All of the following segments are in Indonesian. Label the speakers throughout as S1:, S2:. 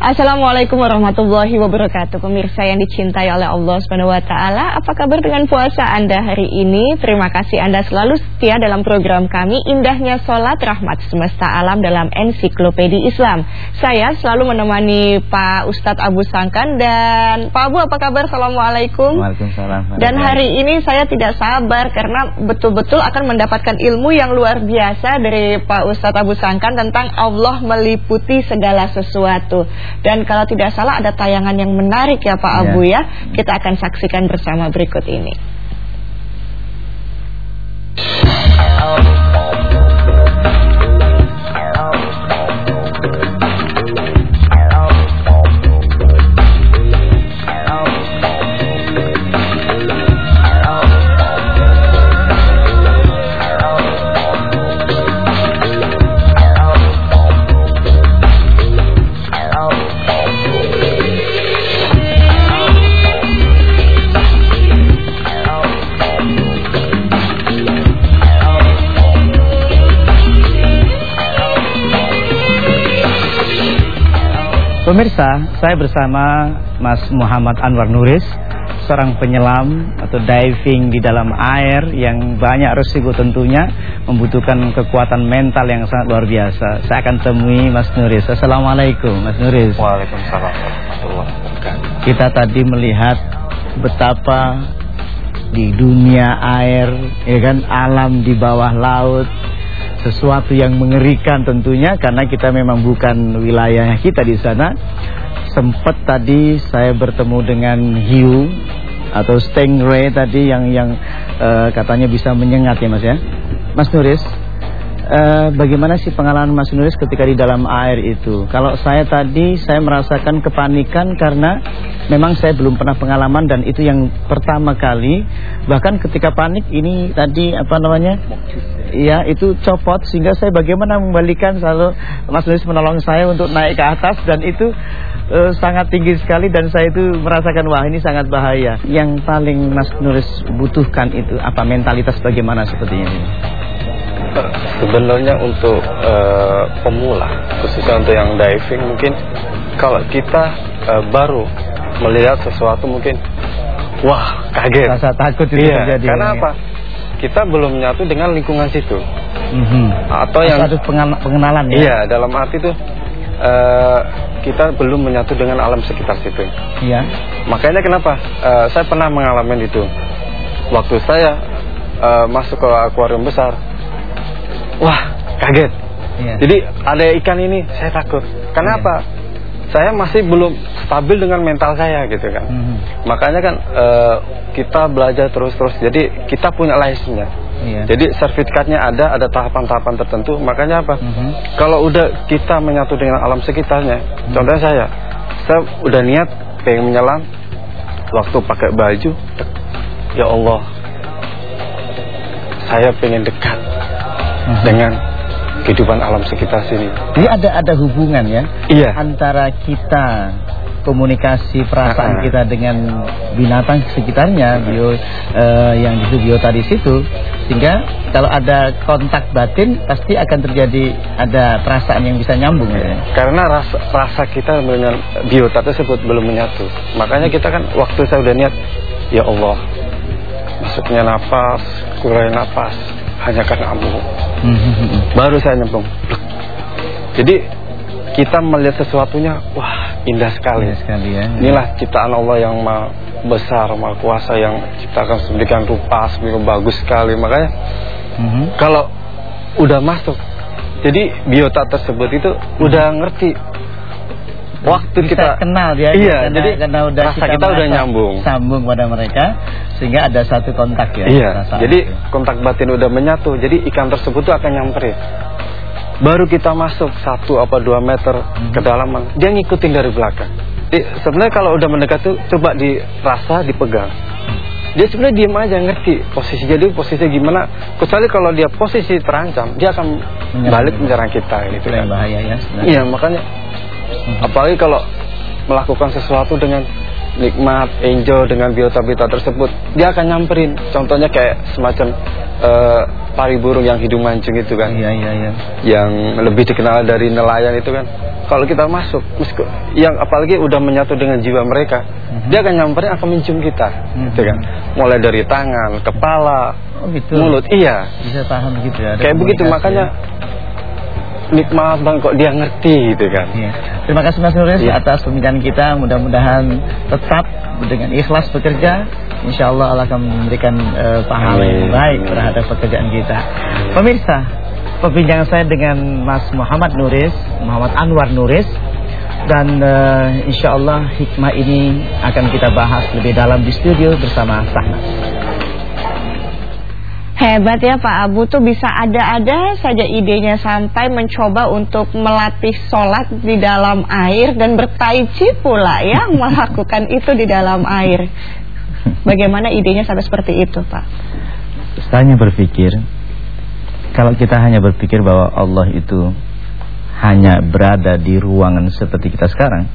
S1: Assalamualaikum warahmatullahi wabarakatuh. Pemirsa yang dicintai oleh Allah SWT Apa kabar dengan puasa Anda hari ini? Terima kasih Anda selalu setia dalam program kami Indahnya Sholat Rahmat Semesta Alam dalam Ensiklopedi Islam. Saya selalu menemani Pak Ustadz Abu Sangkan Dan Pak Abu apa kabar? Assalamualaikum.
S2: Waalaikumsalam.
S1: Dan hari ini saya tidak sabar Karena betul-betul akan mendapatkan ilmu yang luar biasa Dari Pak Ustadz Abu Sangkan Tentang Allah meliputi segala sesuatu dan kalau tidak salah ada tayangan yang menarik ya Pak Abu ya. ya. Kita akan saksikan bersama berikut ini.
S2: Pemirsa, saya bersama Mas Muhammad Anwar Nuris, seorang penyelam atau diving di dalam air yang banyak resiko tentunya membutuhkan kekuatan mental yang sangat luar biasa. Saya akan temui Mas Nuris. Assalamualaikum, Mas Nuris.
S3: Waalaikumsalam
S2: Kita tadi melihat betapa di dunia air, ya kan, alam di bawah laut, sesuatu yang mengerikan tentunya karena kita memang bukan wilayah kita di sana. Sempat tadi saya bertemu dengan hiu atau stingray tadi yang yang uh, katanya bisa menyengat ya Mas ya. Mas Nuris, uh, bagaimana sih pengalaman Mas Nuris ketika di dalam air itu? Kalau saya tadi saya merasakan kepanikan karena memang saya belum pernah pengalaman dan itu yang pertama kali. Bahkan ketika panik ini tadi apa namanya? ya itu copot sehingga saya bagaimana membalikan selalu Mas Nuris menolong saya untuk naik ke atas dan itu uh, sangat tinggi sekali dan saya itu merasakan wah ini sangat bahaya. Yang paling Mas Nuris butuhkan itu apa mentalitas bagaimana seperti ini?
S3: Sebenarnya untuk uh, pemula khususnya untuk yang diving mungkin kalau kita uh, baru melihat sesuatu mungkin wah kaget.
S2: Rasa takut itu
S3: iya,
S2: terjadi.
S3: Karena apa? kita belum menyatu dengan lingkungan situ.
S2: Mm -hmm.
S3: Atau yang
S2: harus pengenalan ya.
S3: Iya, dalam arti itu uh, kita belum menyatu dengan alam sekitar situ.
S2: Iya.
S3: Makanya kenapa? Uh, saya pernah mengalami itu. Waktu saya uh, masuk ke akuarium besar. Wah, kaget. Iya. Jadi ada ikan ini, saya takut. Kenapa? Iya saya masih belum stabil dengan mental saya gitu kan. Mm -hmm. Makanya kan uh, kita belajar terus-terus. Jadi kita punya license-nya. Iya. Jadi sertifikatnya ada, ada tahapan-tahapan tertentu. Makanya apa? Mm -hmm. Kalau udah kita menyatu dengan alam sekitarnya, mm -hmm. contohnya saya, saya udah niat pengen menyelam, waktu pakai baju, ya Allah, saya pengen dekat mm -hmm. dengan kehidupan alam sekitar sini.
S2: Jadi ada ada hubungan ya
S3: iya.
S2: antara kita komunikasi perasaan uh kita dengan binatang sekitarnya bio uh, yang di biota di situ sehingga kalau ada kontak batin pasti akan terjadi ada perasaan yang bisa nyambung ya.
S3: Karena rasa, rasa kita dengan biota tersebut belum menyatu. Makanya kita kan waktu saya udah niat ya Allah masuknya napas, keluarnya napas hanya karena kamu. Mhm. Baru saya nyemplung. Jadi kita melihat sesuatunya, wah indah sekali.
S2: Indah sekali ya.
S3: Inilah ciptaan Allah yang maha besar, maha kuasa yang ciptakan sedemikian rupa, sedemikian bagus sekali. Makanya mm -hmm. kalau udah masuk, jadi biota tersebut itu mm udah ngerti waktu
S2: bisa
S3: kita
S2: kenal ya
S3: iya
S2: karena,
S3: jadi
S2: karena udah
S3: rasa kita, kita udah nyambung
S2: sambung pada mereka sehingga ada satu kontak ya
S3: iya jadi itu. kontak batin udah menyatu jadi ikan tersebut tuh akan nyamperin baru kita masuk satu apa dua meter hmm. kedalaman. Dia ngikutin dari belakang. Jadi sebenarnya kalau udah mendekat tuh coba dirasa dipegang. Dia sebenarnya diem aja ngerti posisi jadi posisi gimana. Kecuali kalau dia posisi terancam dia akan menyerang balik menyerang kita gitu
S2: kan. bahaya ya
S3: iya makanya Apalagi kalau melakukan sesuatu dengan nikmat, enjoy dengan biota-biota tersebut, dia akan nyamperin. Contohnya kayak semacam uh, pari burung yang hidung mancung itu kan.
S2: Iya iya iya.
S3: Yang lebih dikenal dari nelayan itu kan. Kalau kita masuk, yang apalagi udah menyatu dengan jiwa mereka, mm-hmm. dia akan nyamperin akan mencium kita, mm-hmm. gitu kan. Mulai dari tangan, kepala, oh, gitu. mulut, iya.
S2: Bisa paham gitu ya.
S3: Kayak begitu makanya nikmat bang kok dia ngerti gitu kan.
S2: Iya. Terima kasih Mas Nuris ya. atas pembicaraan kita. Mudah-mudahan tetap dengan ikhlas bekerja. Insya Allah Allah akan memberikan uh, pahala yang baik terhadap pekerjaan kita. Pemirsa, perbincangan saya dengan Mas Muhammad Nuris, Muhammad Anwar Nuris. Dan uh, insya Allah hikmah ini akan kita bahas lebih dalam di studio bersama Sahnas.
S1: Hebat ya Pak Abu tuh bisa ada-ada saja idenya sampai mencoba untuk melatih sholat di dalam air dan bertaici pula ya melakukan itu di dalam air. Bagaimana idenya sampai seperti itu Pak?
S2: Saya berpikir kalau kita hanya berpikir bahwa Allah itu hanya berada di ruangan seperti kita sekarang,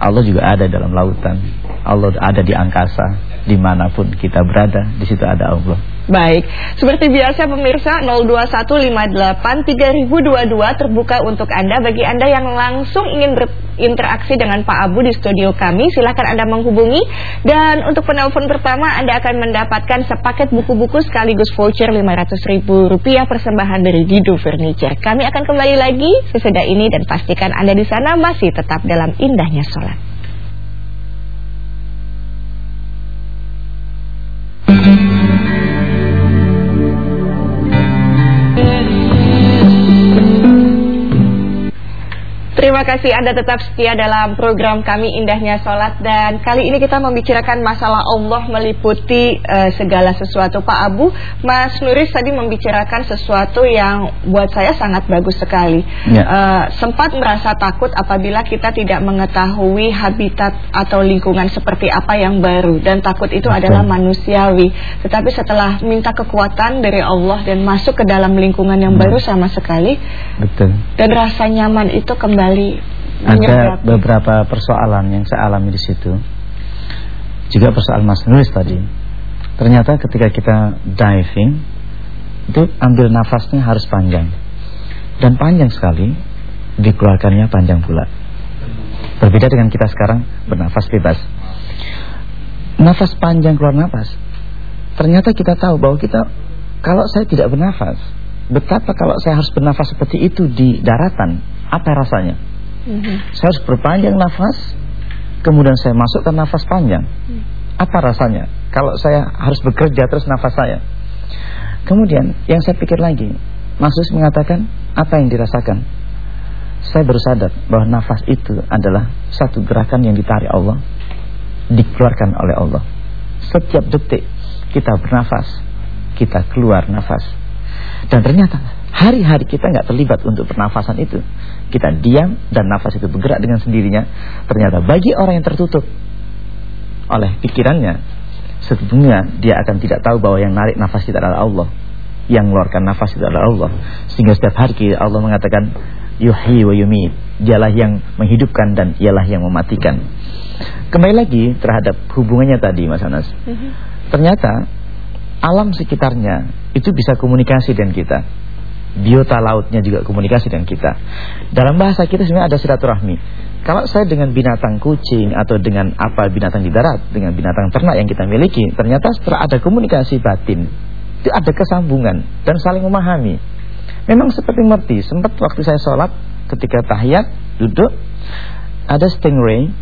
S2: Allah juga ada dalam lautan, Allah ada di angkasa, di mana pun kita berada, di situ ada Allah.
S1: Baik, seperti biasa pemirsa 02158322 terbuka untuk Anda bagi Anda yang langsung ingin berinteraksi dengan Pak Abu di studio kami silakan Anda menghubungi dan untuk penelpon pertama Anda akan mendapatkan sepaket buku-buku sekaligus voucher Rp500.000 persembahan dari Dido Furniture. Kami akan kembali lagi sesudah ini dan pastikan Anda di sana masih tetap dalam indahnya sholat. Terima kasih Anda tetap setia dalam program kami Indahnya Sholat Dan kali ini kita membicarakan masalah Allah meliputi uh, segala sesuatu Pak Abu, Mas Nuris tadi membicarakan sesuatu yang buat saya sangat bagus sekali ya. uh, Sempat merasa takut apabila kita tidak mengetahui habitat atau lingkungan seperti apa yang baru Dan takut itu Betul. adalah manusiawi Tetapi setelah minta kekuatan dari Allah dan masuk ke dalam lingkungan yang hmm. baru sama sekali
S2: Betul.
S1: Dan rasa nyaman itu kembali kembali
S2: ada beberapa persoalan yang saya alami di situ. Juga persoalan Mas Nulis tadi. Ternyata ketika kita diving itu ambil nafasnya harus panjang. Dan panjang sekali dikeluarkannya panjang pula. Berbeda dengan kita sekarang bernafas bebas. Nafas panjang keluar nafas. Ternyata kita tahu bahwa kita kalau saya tidak bernafas, betapa kalau saya harus bernafas seperti itu di daratan, apa rasanya? Mm -hmm. Saya harus berpanjang nafas, kemudian saya masukkan nafas panjang. Mm. Apa rasanya? Kalau saya harus bekerja terus nafas saya. Kemudian yang saya pikir lagi, Mas mengatakan apa yang dirasakan? Saya baru sadar bahwa nafas itu adalah satu gerakan yang ditarik Allah, dikeluarkan oleh Allah. Setiap detik kita bernafas, kita keluar nafas. Dan ternyata hari-hari kita nggak terlibat untuk pernafasan itu. Kita diam dan nafas itu bergerak dengan sendirinya. Ternyata bagi orang yang tertutup oleh pikirannya, sebetulnya dia akan tidak tahu bahwa yang narik nafas kita adalah Allah. Yang mengeluarkan nafas itu adalah Allah. Sehingga setiap hari Allah mengatakan yuhi wa yumit. Dialah yang menghidupkan dan ialah yang mematikan. Kembali lagi terhadap hubungannya tadi Mas Anas. Mhm. Ternyata alam sekitarnya itu bisa komunikasi dengan kita biota lautnya juga komunikasi dengan kita. Dalam bahasa kita sebenarnya ada silaturahmi. Kalau saya dengan binatang kucing atau dengan apa binatang di darat, dengan binatang ternak yang kita miliki, ternyata setelah ada komunikasi batin, itu ada kesambungan dan saling memahami. Memang seperti mengerti, sempat waktu saya sholat ketika tahiyat duduk ada stingray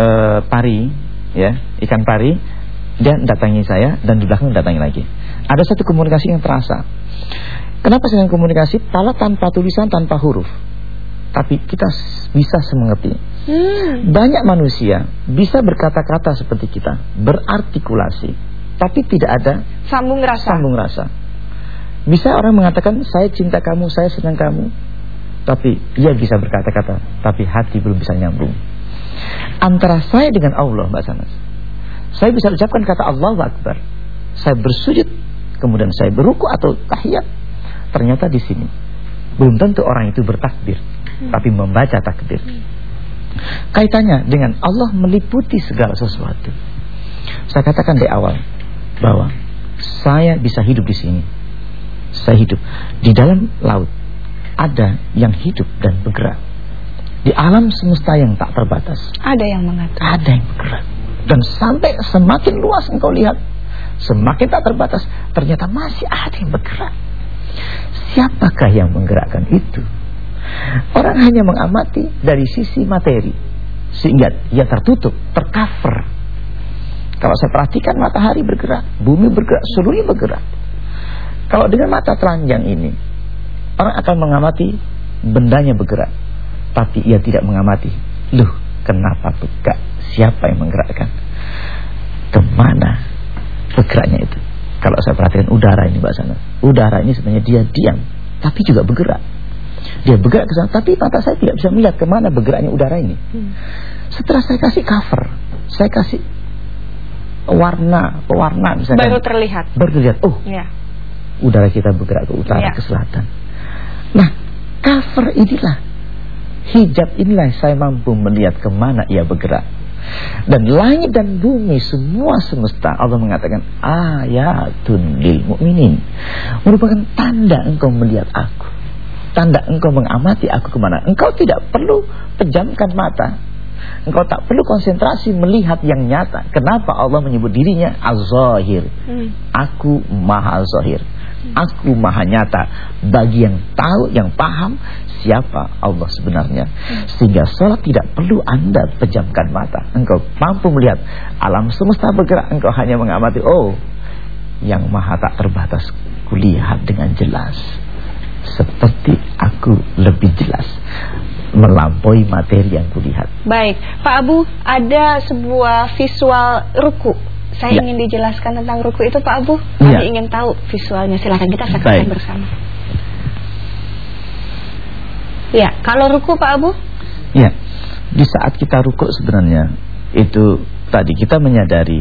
S2: uh, pari ya, ikan pari dia datangi saya dan di belakang datangi lagi. Ada satu komunikasi yang terasa. Kenapa saya komunikasi? Pala tanpa tulisan, tanpa huruf. Tapi kita bisa semengerti. Hmm. Banyak manusia bisa berkata-kata seperti kita, berartikulasi, tapi tidak ada
S1: sambung rasa.
S2: Sambung rasa. Bisa orang mengatakan saya cinta kamu, saya senang kamu, tapi ia bisa berkata-kata, tapi hati belum bisa nyambung. Antara saya dengan Allah, Mbak Sanas, saya bisa ucapkan kata Allahu Akbar. Saya bersujud, kemudian saya beruku atau tahiyat, Ternyata di sini belum tentu orang itu bertakbir, hmm. tapi membaca takbir. Hmm. Kaitannya dengan Allah meliputi segala sesuatu. Saya katakan di awal bahwa saya bisa hidup di sini Saya hidup. Di dalam laut ada yang hidup dan bergerak. Di alam semesta yang tak terbatas.
S1: Ada yang mengatur.
S2: Ada yang bergerak. Dan sampai semakin luas engkau lihat, semakin tak terbatas, ternyata masih ada yang bergerak. Siapakah yang menggerakkan itu? Orang hanya mengamati dari sisi materi. Sehingga ia tertutup, tercover. Kalau saya perhatikan matahari bergerak, bumi bergerak, seluruhnya bergerak. Kalau dengan mata telanjang ini, orang akan mengamati bendanya bergerak tapi ia tidak mengamati. Loh, kenapa bergerak? Siapa yang menggerakkan? Ke mana bergeraknya itu? Kalau saya perhatikan udara ini Mbak Sana. Udara ini sebenarnya dia diam, tapi juga bergerak. Dia bergerak ke sana, tapi mata saya tidak bisa melihat ke mana bergeraknya udara ini. Hmm. Setelah saya kasih cover, saya kasih warna, pewarna
S1: misalkan. Baru terlihat.
S2: Baru terlihat. Oh, ya. udara kita bergerak ke utara, ya. ke selatan. Nah, cover inilah hijab inilah saya mampu melihat ke mana ia bergerak. Dan langit dan bumi semua semesta Allah mengatakan ayatun lil mu'minin. Merupakan tanda engkau melihat aku. Tanda engkau mengamati aku ke mana. Engkau tidak perlu pejamkan mata. Engkau tak perlu konsentrasi melihat yang nyata. Kenapa Allah menyebut dirinya Az-Zahir? Hmm. Aku Maha Zahir. Aku Maha Nyata. Bagi yang tahu, yang paham siapa Allah sebenarnya. Sehingga sholat tidak perlu anda pejamkan mata. Engkau mampu melihat alam semesta bergerak. Engkau hanya mengamati, oh yang maha tak terbatas. Kulihat dengan jelas. Seperti aku lebih jelas melampaui materi yang kulihat.
S1: Baik, Pak Abu, ada sebuah visual ruku. Saya ya. ingin dijelaskan tentang ruku itu, Pak Abu. Kami ya. ingin tahu visualnya. Silahkan kita saksikan bersama. Ya, kalau ruku Pak Abu?
S2: Ya, di saat kita ruku sebenarnya itu tadi kita menyadari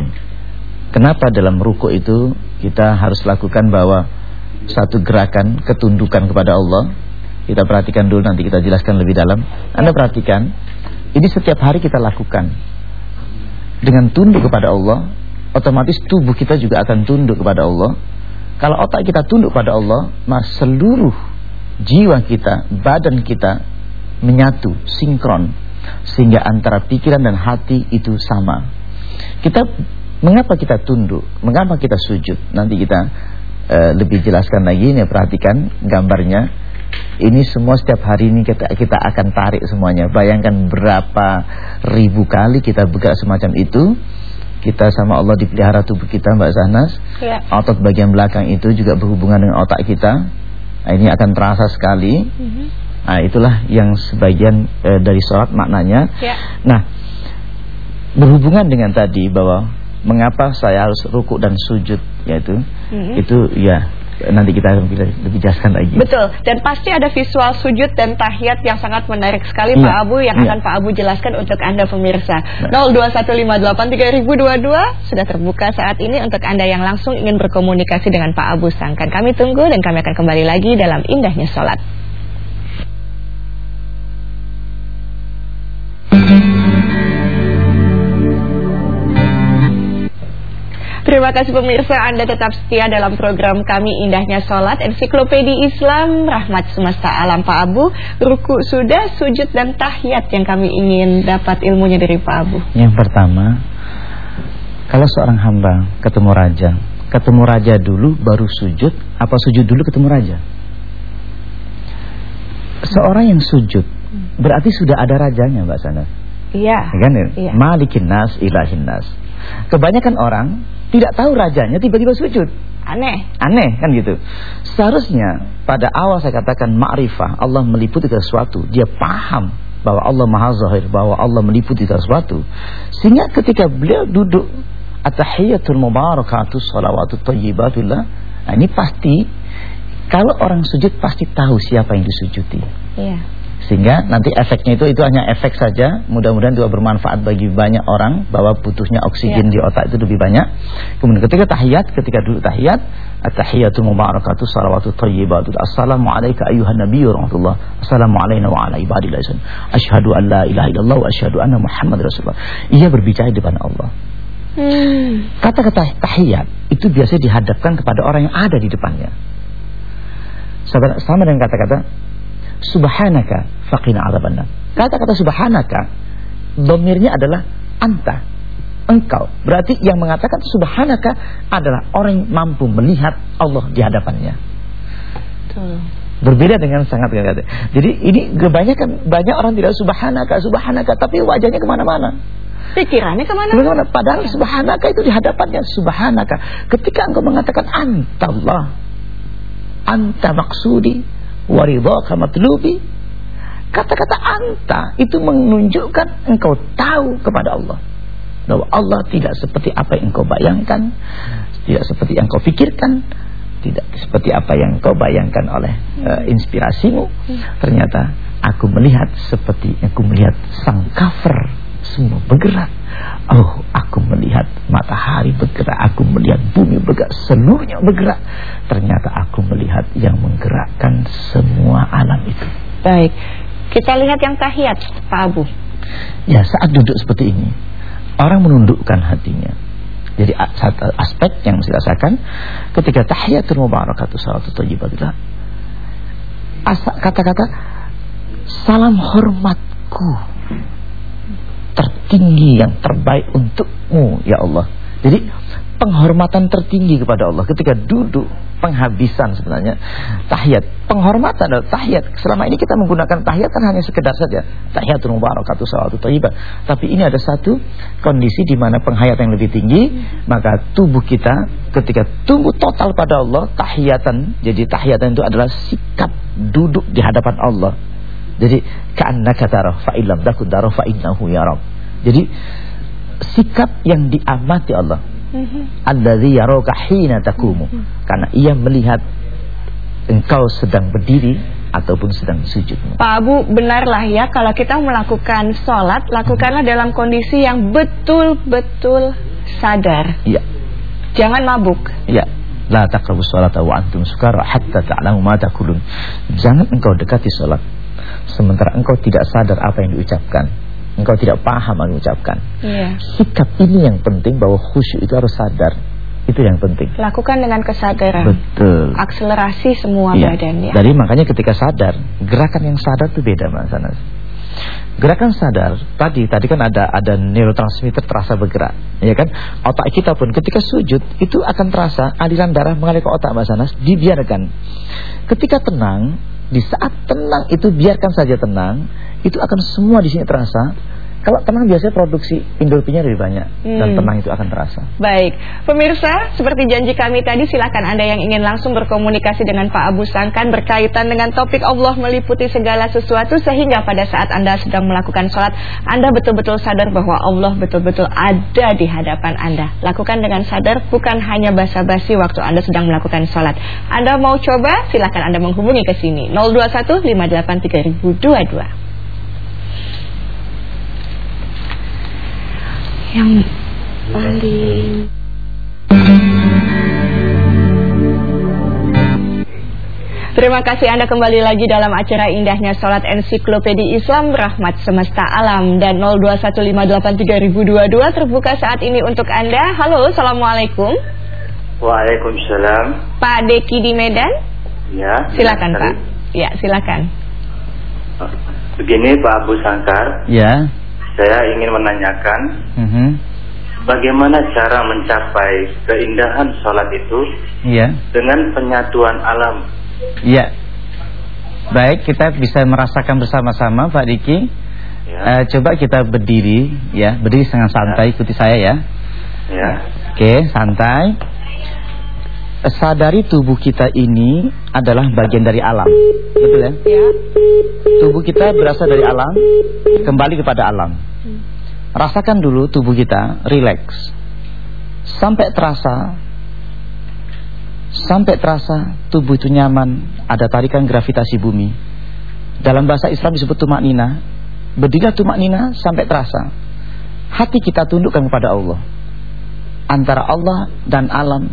S2: kenapa dalam ruku itu kita harus lakukan bahwa satu gerakan ketundukan kepada Allah. Kita perhatikan dulu nanti kita jelaskan lebih dalam. Anda perhatikan, ini setiap hari kita lakukan. Dengan tunduk kepada Allah, otomatis tubuh kita juga akan tunduk kepada Allah. Kalau otak kita tunduk kepada Allah, maka seluruh jiwa kita, badan kita menyatu, sinkron sehingga antara pikiran dan hati itu sama. Kita mengapa kita tunduk? Mengapa kita sujud? Nanti kita uh, lebih jelaskan lagi ini perhatikan gambarnya. Ini semua setiap hari ini kita kita akan tarik semuanya. Bayangkan berapa ribu kali kita bergerak semacam itu. Kita sama Allah dipelihara tubuh kita Mbak Zahnas. Ya. Otot bagian belakang itu juga berhubungan dengan otak kita Nah, ini akan terasa sekali. Mm-hmm. Nah, itulah yang sebagian e, dari sholat maknanya. Ya. Nah, berhubungan dengan tadi bahwa mengapa saya harus ruku dan sujud yaitu mm -hmm. itu ya nanti kita akan lebih jelaskan lagi.
S1: Betul. Dan pasti ada visual sujud dan tahiyat yang sangat menarik sekali ya. Pak Abu yang ya. akan Pak Abu jelaskan untuk Anda pemirsa. Nah. 021583022 sudah terbuka saat ini untuk Anda yang langsung ingin berkomunikasi dengan Pak Abu Sangkan. Kami tunggu dan kami akan kembali lagi dalam indahnya sholat. Terima kasih pemirsa Anda tetap setia dalam program kami Indahnya Sholat Ensiklopedi Islam Rahmat Semesta Alam Pak Abu. Ruku sudah, sujud dan tahiyat yang kami ingin dapat ilmunya dari Pak Abu.
S2: Yang pertama Kalau seorang hamba ketemu raja Ketemu raja dulu baru sujud Apa sujud dulu ketemu raja? Seorang yang sujud Berarti sudah ada rajanya Mbak Sana
S1: Iya
S2: kan? Iya. Malikin nas ilahin nas Kebanyakan orang tidak tahu rajanya tiba-tiba sujud.
S1: Aneh.
S2: Aneh kan gitu. Seharusnya pada awal saya katakan ma'rifah, Allah meliputi sesuatu, dia paham bahwa Allah Maha Zahir, bahwa Allah meliputi sesuatu. Sehingga ketika beliau duduk at-tahiyatul mubarakatuh salawatut thayyibatullah, nah ini pasti kalau orang sujud pasti tahu siapa yang disujudi. Iya. Sehingga nanti efeknya itu itu hanya efek saja. Mudah-mudahan juga bermanfaat bagi banyak orang bahwa butuhnya oksigen ya. di otak itu lebih banyak. Kemudian ketika tahiyat, ketika dulu tahiyat, at-tahiyatu mubarakatuh salawatu thayyibatu. Assalamu alayka ayyuhan nabiyyu rahmatullah. Assalamu alayna wa ala ibadillah. Asyhadu an la ilaha illallah wa asyhadu anna Muhammad rasulullah. Ia berbicara di depan Allah. Hmm. Kata-kata tahiyat itu biasanya dihadapkan kepada orang yang ada di depannya. sama dengan kata-kata subhanaka faqina adzabannar. Kata-kata subhanaka domirnya adalah anta, engkau. Berarti yang mengatakan subhanaka adalah orang yang mampu melihat Allah di hadapannya. Betul. Berbeda dengan sangat kata. Jadi ini kebanyakan banyak orang tidak subhanaka, subhanaka tapi wajahnya ke mana-mana.
S1: Pikirannya ke mana-mana.
S2: Padahal subhanaka itu di hadapannya subhanaka. Ketika engkau mengatakan anta Allah, anta maksudi, waridhaka matlubi, kata-kata anta itu menunjukkan engkau tahu kepada Allah. Bahwa Allah tidak seperti apa yang engkau bayangkan, tidak seperti yang engkau pikirkan, tidak seperti apa yang kau bayangkan oleh uh, inspirasimu. Ternyata aku melihat seperti aku melihat sang cover semua bergerak. Oh aku melihat matahari bergerak aku melihat bumi bergerak seluruhnya bergerak. Ternyata aku melihat yang menggerakkan semua alam itu.
S1: Baik kita lihat yang tahiyat Pak Abu.
S2: Ya saat duduk seperti ini orang menundukkan hatinya. Jadi aspek yang saya rasakan ketika tahiyatul mubarakatuh salatu thayyibatillah kata-kata salam hormatku tertinggi yang terbaik untukmu ya Allah. Jadi penghormatan tertinggi kepada Allah. Ketika duduk penghabisan sebenarnya. Tahiyat. Penghormatan adalah tahiyat. Selama ini kita menggunakan tahiyat kan hanya sekedar saja. Tahiyatul mubarakatuh salatu thayyibah tapi ini ada satu kondisi di mana penghayatan yang lebih tinggi maka tubuh kita ketika tumbuh total pada Allah tahiyatan. Jadi tahiyatan itu adalah sikap duduk di hadapan Allah. Jadi ka'annaka tarah fa illam takun tarah fa innahu yarab jadi sikap yang diamati Allah Mm-hmm. Alladzi yaraka hina takumu. Mm-hmm. Karena ia melihat engkau sedang berdiri ataupun sedang sujud.
S1: Pak Abu, benarlah ya kalau kita melakukan sholat, lakukanlah hmm. dalam kondisi yang betul-betul sadar.
S2: Iya.
S1: Jangan mabuk.
S2: Iya. La taqrabu sholata wa antum sukara hatta ta'lamu ma taqulun. Jangan engkau dekati sholat sementara engkau tidak sadar apa yang diucapkan engkau tidak paham mengucapkan.
S1: Iya.
S2: Sikap ini yang penting bahwa khusyuk itu harus sadar. Itu yang penting.
S1: Lakukan dengan kesadaran.
S2: Betul.
S1: Akselerasi semua iya. badan ya.
S2: Jadi makanya ketika sadar, gerakan yang sadar itu beda Mas Anas. Gerakan sadar tadi tadi kan ada ada neurotransmitter terasa bergerak, ya kan? Otak kita pun ketika sujud itu akan terasa aliran darah mengalir ke otak Mas Anas, dibiarkan. Ketika tenang, di saat tenang itu biarkan saja tenang, itu akan semua di sini terasa. Kalau tenang biasanya produksi endorfinnya lebih banyak hmm. dan tenang itu akan terasa.
S1: Baik, pemirsa, seperti janji kami tadi, silakan Anda yang ingin langsung berkomunikasi dengan Pak Abu Sangkan berkaitan dengan topik Allah meliputi segala sesuatu sehingga pada saat Anda sedang melakukan sholat, Anda betul-betul sadar bahwa Allah betul-betul ada di hadapan Anda. Lakukan dengan sadar, bukan hanya basa-basi waktu Anda sedang melakukan sholat. Anda mau coba? Silakan Anda menghubungi ke sini 021 583 3022. Yang paling Terima kasih Anda kembali lagi dalam acara indahnya Salat Ensiklopedi Islam Rahmat Semesta Alam dan 02158322 terbuka saat ini untuk Anda. Halo, Assalamualaikum.
S4: Waalaikumsalam.
S1: Pak Deki di Medan?
S4: Ya.
S1: Silakan ya, Pak. Ya, silakan.
S4: Begini Pak Abu Sangkar.
S2: Ya.
S4: Saya ingin menanyakan mhm. -huh. bagaimana cara mencapai keindahan sholat itu
S2: yeah.
S4: dengan penyatuan alam.
S2: Iya. Baik, kita bisa merasakan bersama-sama Pak Diki. Ya. Uh, coba kita berdiri, ya, berdiri sangat santai, ya. ikuti saya ya.
S4: Ya.
S2: Oke, santai. Sadari tubuh kita ini adalah bagian dari alam, betul ya?
S1: Ya.
S2: Tubuh kita berasal dari alam, kembali kepada alam. Rasakan dulu tubuh kita rileks Sampai terasa Sampai terasa tubuh itu nyaman Ada tarikan gravitasi bumi. Dalam bahasa Islam disebut tumak nina. Berdirilah tumak nina sampai terasa. Hati kita tundukkan kepada Allah. Antara Allah dan alam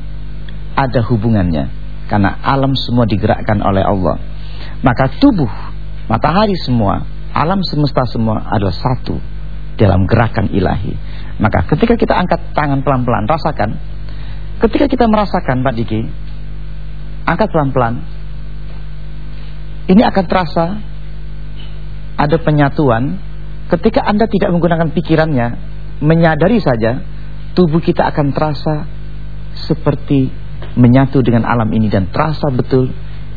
S2: Ada hubungannya Karena alam semua digerakkan oleh Allah Maka tubuh, matahari semua Alam semesta semua adalah satu dalam gerakan ilahi. Maka ketika kita angkat tangan pelan-pelan, rasakan. Ketika kita merasakan Pak Diki, angkat pelan-pelan. Ini akan terasa ada penyatuan ketika Anda tidak menggunakan pikirannya, menyadari saja tubuh kita akan terasa seperti menyatu dengan alam ini dan terasa betul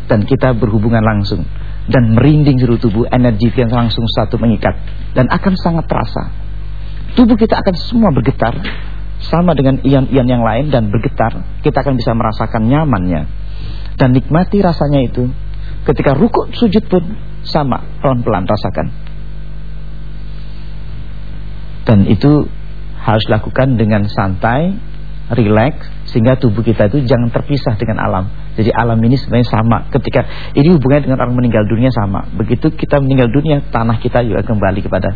S2: dan kita berhubungan langsung dan merinding seluruh tubuh energi yang langsung satu mengikat dan akan sangat terasa. Tubuh kita akan semua bergetar sama dengan ion-ion yang lain dan bergetar kita akan bisa merasakan nyamannya dan nikmati rasanya itu. Ketika rukuk sujud pun sama pelan-pelan rasakan. Dan itu harus dilakukan dengan santai, rileks sehingga tubuh kita itu jangan terpisah dengan alam. Jadi alam ini sebenarnya sama. Ketika ini hubungannya dengan orang meninggal dunia sama. Begitu kita meninggal dunia, tanah kita juga kembali kepada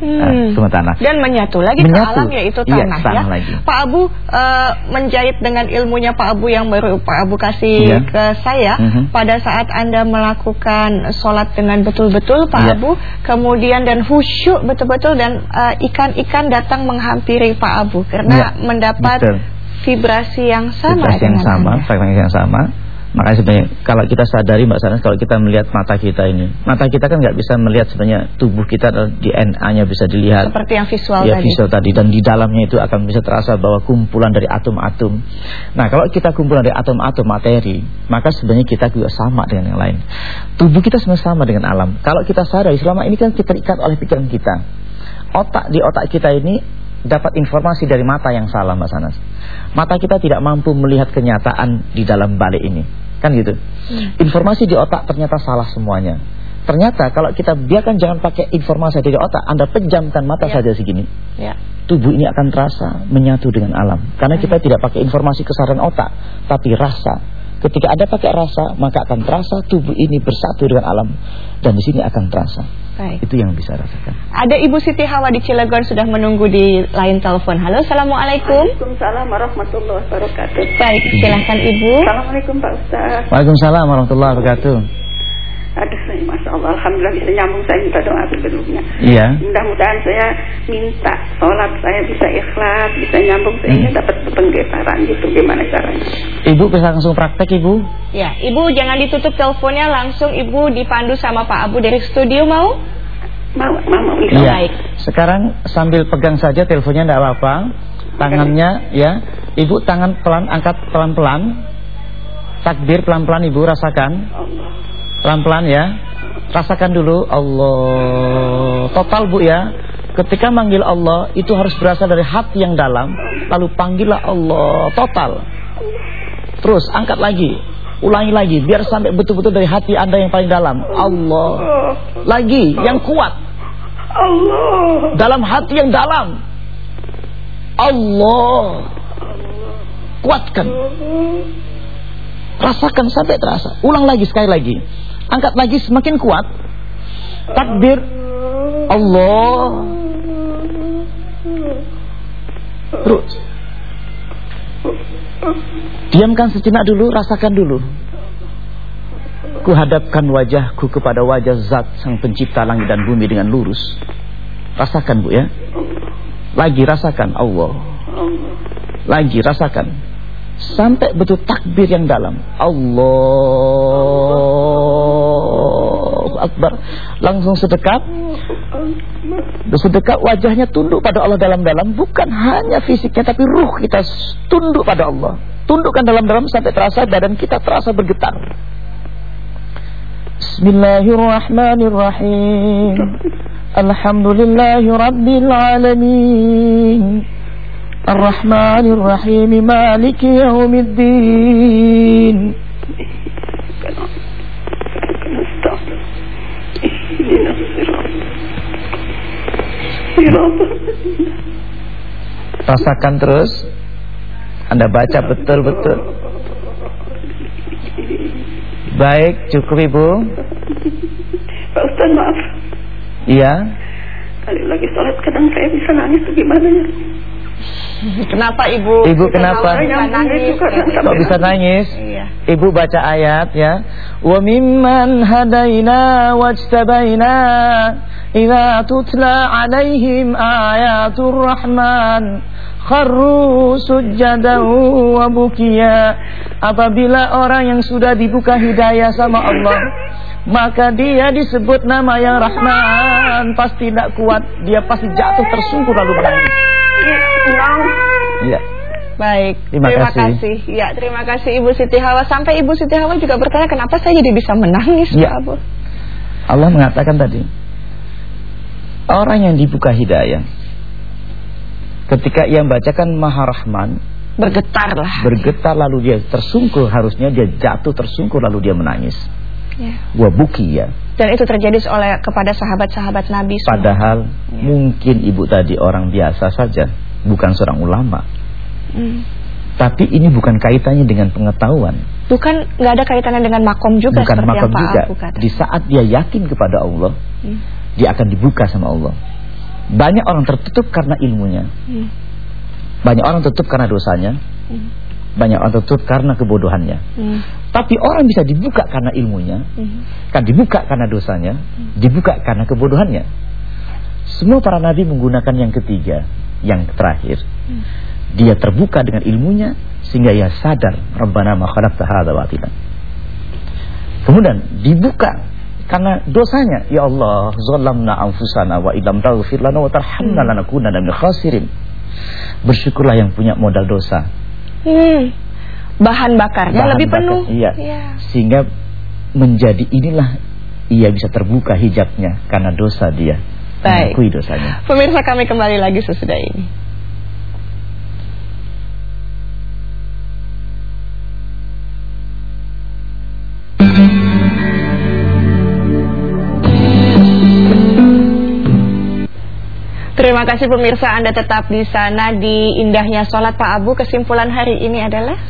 S1: hmm. uh, tanah. Dan menyatu lagi menyatu. ke alam yaitu
S2: iya,
S1: tanah,
S2: iya, tanah ya. Lagi.
S1: Pak Abu uh, menjahit dengan ilmunya Pak Abu yang baru Pak Abu kasih iya. ke saya mhm. -huh. pada saat Anda melakukan sholat dengan betul-betul Pak iya. Abu, kemudian dan khusyuk betul-betul dan eh, ikan-ikan uh, datang menghampiri Pak Abu karena iya. mendapat betul. vibrasi yang sama
S2: vibrasi yang sama, frekuensi yang sama Makanya sebenarnya kalau kita sadari Mbak Sanas kalau kita melihat mata kita ini, mata kita kan nggak bisa melihat sebenarnya tubuh kita DNA-nya bisa dilihat.
S1: Seperti yang visual
S2: ya, tadi. visual tadi dan di dalamnya itu akan bisa terasa bahwa kumpulan dari atom-atom. Nah, kalau kita kumpulan dari atom-atom materi, maka sebenarnya kita juga sama dengan yang lain. Tubuh kita sebenarnya sama dengan alam. Kalau kita sadari selama ini kan kita terikat oleh pikiran kita. Otak di otak kita ini dapat informasi dari mata yang salah Mbak Sanas. Mata kita tidak mampu melihat kenyataan di dalam balik ini. Kan gitu. Hmm. Informasi di otak ternyata salah semuanya. Ternyata kalau kita biarkan jangan pakai informasi dari otak, Anda pejamkan mata ya. saja segini. Ya. Tubuh ini akan terasa menyatu dengan alam. Karena kita hmm. tidak pakai informasi kesadaran otak, tapi rasa. Ketika Anda pakai rasa, maka akan terasa tubuh ini bersatu dengan alam dan di sini akan terasa. Baik. Itu yang bisa rasakan.
S1: Ada Ibu Siti Hawa di Cilegon sudah menunggu di line telepon. Halo, Assalamualaikum.
S5: Waalaikumsalam warahmatullahi wabarakatuh.
S1: Baik, silakan Ibu.
S5: Assalamualaikum Pak Ustaz.
S2: Waalaikumsalam warahmatullahi wabarakatuh.
S5: Aduh saya Masya Allah Alhamdulillah bisa nyambung saya minta doa sebelumnya
S2: Iya.
S5: Mudah-mudahan saya minta Sholat saya bisa ikhlas Bisa nyambung sehingga hmm. dapat penggetaran gitu Gimana caranya?
S2: Ibu bisa langsung praktek Ibu?
S1: Ya Ibu jangan ditutup teleponnya Langsung Ibu dipandu sama Pak Abu dari studio mau?
S5: Mau, mau, mau.
S2: Iya. Sekarang sambil pegang saja teleponnya tidak apa-apa. Tangannya ya. Ibu tangan pelan angkat pelan-pelan. Takbir pelan-pelan Ibu rasakan. Allah Pelan-pelan ya. Rasakan dulu Allah. Total Bu ya. Ketika manggil Allah itu harus berasal dari hati yang dalam. Lalu panggillah Allah total. Terus angkat lagi. Ulangi lagi biar sampai betul-betul dari hati Anda yang paling dalam. Allah. Lagi yang kuat.
S5: Allah.
S2: Dalam hati yang dalam. Allah. Kuatkan. Rasakan sampai terasa. Ulang lagi sekali lagi. Angkat lagi semakin kuat. Takbir. Allah. Terus. Diamkan sejenak dulu, rasakan dulu. Kuhadapkan wajahku kepada wajah zat sang pencipta langit dan bumi dengan lurus. Rasakan bu ya. Lagi rasakan Allah. Lagi rasakan sampai betul takbir yang dalam. Allah Akbar. Langsung sedekat. Sedekat wajahnya tunduk pada Allah dalam-dalam. Bukan hanya fisiknya tapi ruh kita tunduk pada Allah. Tundukkan dalam-dalam sampai terasa badan kita terasa bergetar. Bismillahirrahmanirrahim. Alhamdulillahirrabbilalamin. الرحمن الرحيم مالك يوم الدين Rasakan terus Anda baca betul-betul Baik, cukup Ibu
S5: Pak Ustaz maaf
S2: Iya
S5: Kali lagi sholat kadang saya bisa nangis gimana ya
S1: Kenapa ibu?
S2: Ibu kenapa? Kok bisa nangis? Iya. Ibu baca ayat ya. Wa mimman hadaina wajtabaina idza tutla alaihim ayatur rahman kharru sujjadan wa bukiya. Apabila orang yang sudah dibuka hidayah sama Allah maka dia disebut nama yang Rahman pasti tidak kuat dia pasti jatuh tersungkur lalu menangis
S1: iya Baik, terima, terima kasih. kasih. Ya, terima kasih Ibu Siti Hawa. Sampai Ibu Siti Hawa juga bertanya kenapa saya jadi bisa menangis, ya. Pak Abu.
S2: Allah mengatakan tadi, orang yang dibuka hidayah, ketika ia membacakan Maha Rahman,
S1: bergetar lah.
S2: Bergetar lalu dia tersungkur, harusnya dia jatuh tersungkur lalu dia menangis. Ya. buki ya.
S1: Dan itu terjadi oleh kepada sahabat-sahabat Nabi.
S2: Semua. Padahal ya. mungkin ibu tadi orang biasa saja, bukan seorang ulama. Hmm. Tapi ini bukan kaitannya dengan pengetahuan.
S1: Bukan nggak ada kaitannya dengan makom juga
S2: bukan seperti makom juga. Di saat dia yakin kepada Allah, hmm. dia akan dibuka sama Allah. Banyak orang tertutup karena ilmunya. Hmm. Banyak orang tertutup karena dosanya. Hmm. Banyak orang tertutup karena kebodohannya. Hmm. Tapi orang bisa dibuka karena ilmunya, hmm. kan dibuka karena dosanya, hmm. dibuka karena kebodohannya. Semua para nabi menggunakan yang ketiga, yang terakhir. Hmm dia terbuka dengan ilmunya sehingga ia sadar Rabbana ma khalaqta hadza batila. Kemudian dibuka karena dosanya ya Allah zalamna anfusana wa idam taghfir lana wa tarhamna lanakunanna minal khasirin. Bersyukurlah yang punya modal dosa.
S1: Hmm. Bahan bakarnya Bahan lebih bakar, penuh.
S2: Iya. Ya. Sehingga menjadi inilah ia bisa terbuka hijabnya karena dosa dia.
S1: Baik. Mengakui dosanya. Pemirsa kami kembali lagi sesudah ini. Terima kasih pemirsa Anda tetap di sana di indahnya sholat Pak Abu. Kesimpulan hari ini adalah?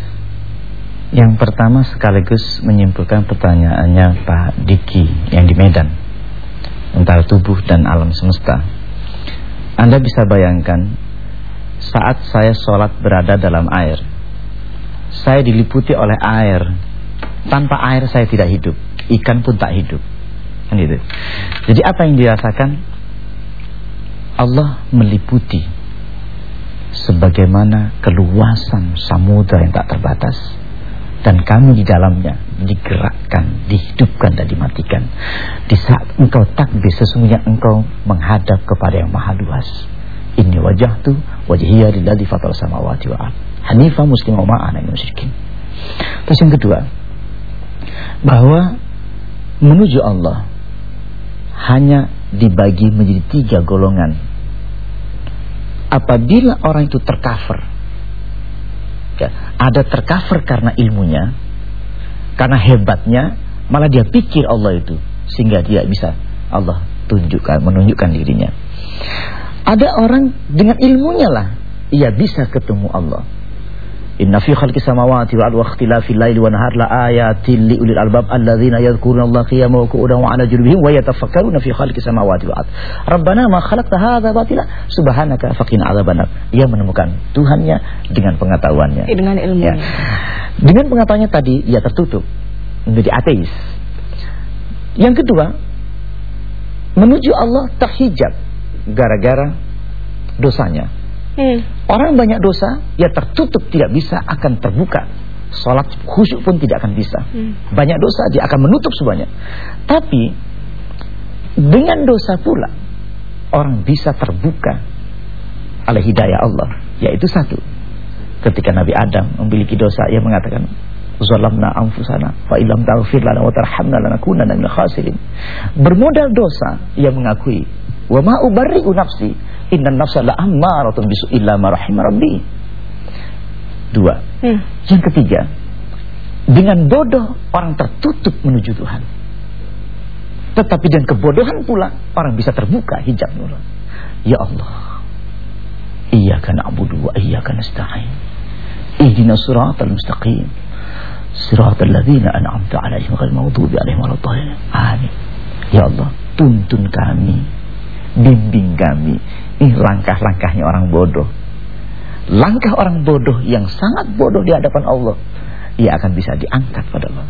S2: Yang pertama sekaligus menyimpulkan pertanyaannya Pak Diki yang di Medan. Antara tubuh dan alam semesta. Anda bisa bayangkan saat saya sholat berada dalam air. Saya diliputi oleh air. Tanpa air saya tidak hidup. Ikan pun tak hidup. Kan gitu. Jadi apa yang dirasakan? Allah meliputi sebagaimana keluasan samudra yang tak terbatas dan kami di dalamnya digerakkan, dihidupkan dan dimatikan. Di saat engkau takbir sesungguhnya engkau menghadap kepada yang maha luas. Ini wajah tu wajhiya lillahi fatal samawati wa ard. Hanifah muslim wa ma'ana musyrikin. Terus yang kedua, bahwa menuju Allah hanya dibagi menjadi tiga golongan. Apabila orang itu tercover ya, ada tercover karena ilmunya karena hebatnya malah dia pikir Allah itu sehingga dia bisa Allah tunjukkan menunjukkan dirinya. Ada orang dengan ilmunya lah ia bisa ketemu Allah Inna fi khalqis samawati wal ardi wa ikhtilafil laili wan nahari la ayatin li ulil albab alladzina yadhkuruna Allah qiyaman wa qu'udan wa 'ala junubihim wa yatafakkaruna fi khalqis samawati wal ardi. Rabbana ma khalaqta hadza batila subhanaka faqina adzabannar. Ia menemukan Tuhannya dengan pengetahuannya.
S1: Dengan ilmunya. Ya.
S2: Dengan pengetahuannya tadi ia tertutup menjadi ateis. Yang kedua, menuju Allah terhijab gara-gara dosanya. Hmm. Orang banyak dosa, ya tertutup tidak bisa akan terbuka. Salat khusyuk pun tidak akan bisa. Hmm. Banyak dosa dia akan menutup semuanya. Tapi dengan dosa pula orang bisa terbuka oleh hidayah Allah, yaitu satu. Ketika Nabi Adam memiliki dosa, ia mengatakan, zalamna anfusana fa illam taghfir lana wa tarhamna lanakunanna minal khasirin. Bermodal dosa ia mengakui, wa ma ubarri'u nafsi Inna nafsa la ammaratun bisu illa ma rabbi. Dua. Hmm. Yang ketiga, dengan bodoh orang tertutup menuju Tuhan. Tetapi dengan kebodohan pula orang bisa terbuka hijab nur. Ya Allah. Iyyaka na'budu wa iyyaka nasta'in. Ihdinas siratal mustaqim. Siratal ladzina an'amta 'alaihim ghairil maghdubi 'alaihim waladdallin. Amin. Ya Allah, tuntun kami, bimbing kami ini langkah-langkahnya orang bodoh. Langkah orang bodoh yang sangat bodoh di hadapan Allah. Ia akan bisa diangkat pada Allah.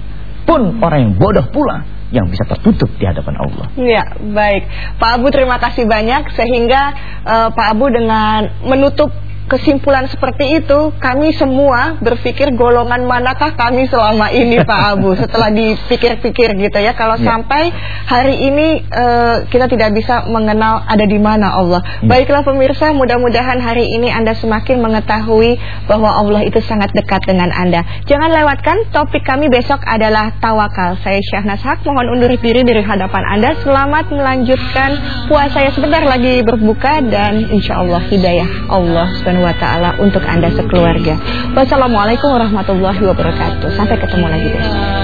S2: Pun orang yang bodoh pula yang bisa tertutup di hadapan Allah.
S1: Ya, baik. Pak Abu terima kasih banyak sehingga uh, Pak Abu dengan menutup kesimpulan seperti itu, kami semua berpikir golongan manakah kami selama ini Pak Abu setelah dipikir-pikir gitu ya. Kalau ya. sampai hari ini uh, kita tidak bisa mengenal ada di mana Allah. Ya. Baiklah pemirsa, mudah-mudahan hari ini Anda semakin mengetahui bahwa Allah itu sangat dekat dengan Anda. Jangan lewatkan topik kami besok adalah tawakal. Saya Syahnas Haq mohon undur diri dari hadapan Anda. Selamat melanjutkan puasa yang sebentar lagi berbuka dan insya Allah hidayah Allah subhanahu wa taala untuk Anda sekeluarga. Wassalamualaikum warahmatullahi wabarakatuh. Sampai ketemu lagi besok.